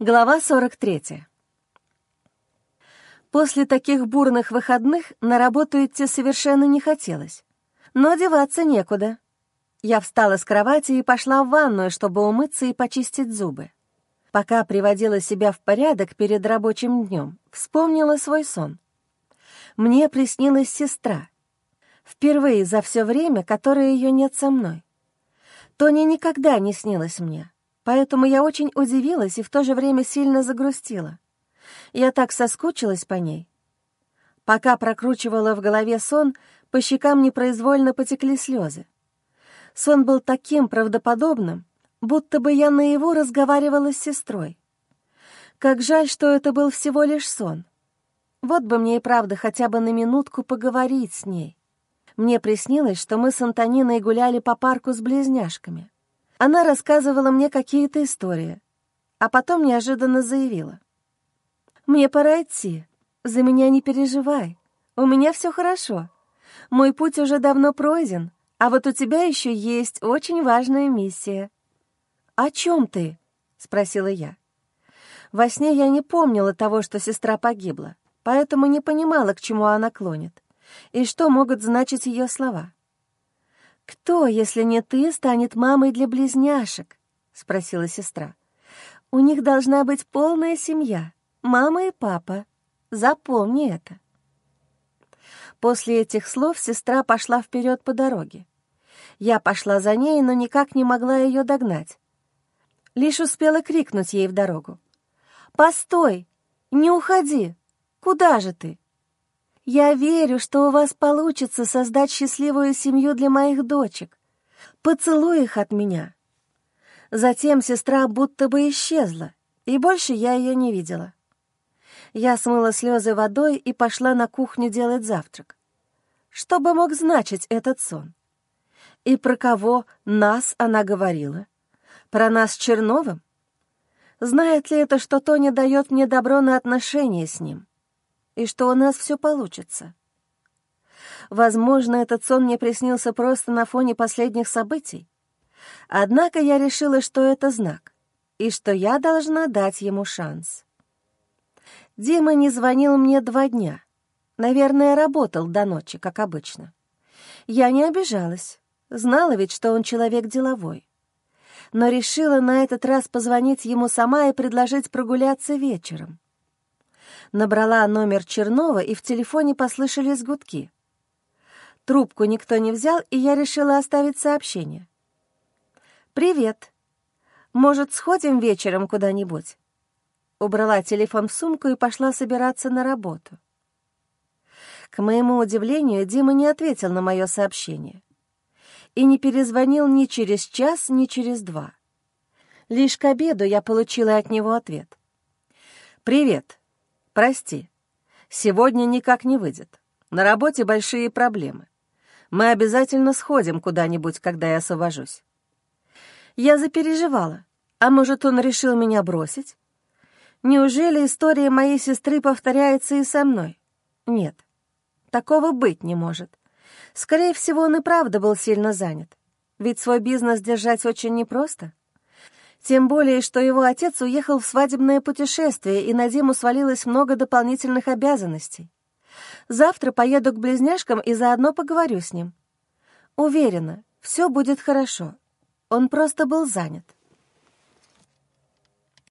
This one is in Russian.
Глава 43. После таких бурных выходных на работу идти совершенно не хотелось. Но деваться некуда. Я встала с кровати и пошла в ванную, чтобы умыться и почистить зубы. Пока приводила себя в порядок перед рабочим днем, вспомнила свой сон. Мне приснилась сестра. Впервые за все время, которое ее нет со мной. Тоня никогда не снилась мне. Поэтому я очень удивилась и в то же время сильно загрустила. Я так соскучилась по ней. Пока прокручивала в голове сон, по щекам непроизвольно потекли слезы. Сон был таким правдоподобным, будто бы я наяву разговаривала с сестрой. Как жаль, что это был всего лишь сон. Вот бы мне и правда хотя бы на минутку поговорить с ней. Мне приснилось, что мы с Антониной гуляли по парку с близняшками. Она рассказывала мне какие-то истории, а потом неожиданно заявила. «Мне пора идти. За меня не переживай. У меня все хорошо. Мой путь уже давно пройден, а вот у тебя еще есть очень важная миссия». «О чем ты?» — спросила я. Во сне я не помнила того, что сестра погибла, поэтому не понимала, к чему она клонит, и что могут значить ее слова. «Кто, если не ты, станет мамой для близняшек?» — спросила сестра. «У них должна быть полная семья, мама и папа. Запомни это». После этих слов сестра пошла вперед по дороге. Я пошла за ней, но никак не могла ее догнать. Лишь успела крикнуть ей в дорогу. «Постой! Не уходи! Куда же ты?» Я верю, что у вас получится создать счастливую семью для моих дочек. Поцелуй их от меня». Затем сестра будто бы исчезла, и больше я ее не видела. Я смыла слезы водой и пошла на кухню делать завтрак. Что бы мог значить этот сон? И про кого нас она говорила? Про нас с Черновым? Знает ли это, что Тоня дает мне добро на отношения с ним? И что у нас все получится. Возможно, этот сон мне приснился просто на фоне последних событий. Однако я решила, что это знак, и что я должна дать ему шанс. Дима не звонил мне два дня. Наверное, работал до ночи, как обычно. Я не обижалась, знала ведь, что он человек деловой. Но решила на этот раз позвонить ему сама и предложить прогуляться вечером. Набрала номер Чернова, и в телефоне послышались гудки. Трубку никто не взял, и я решила оставить сообщение. «Привет. Может, сходим вечером куда-нибудь?» Убрала телефон в сумку и пошла собираться на работу. К моему удивлению, Дима не ответил на мое сообщение и не перезвонил ни через час, ни через два. Лишь к обеду я получила от него ответ. «Привет. «Прости, сегодня никак не выйдет. На работе большие проблемы. Мы обязательно сходим куда-нибудь, когда я освобожусь». Я запереживала. А может, он решил меня бросить? Неужели история моей сестры повторяется и со мной? Нет, такого быть не может. Скорее всего, он и правда был сильно занят. Ведь свой бизнес держать очень непросто. Тем более, что его отец уехал в свадебное путешествие, и на Диму свалилось много дополнительных обязанностей. Завтра поеду к близняшкам и заодно поговорю с ним. Уверена, все будет хорошо. Он просто был занят.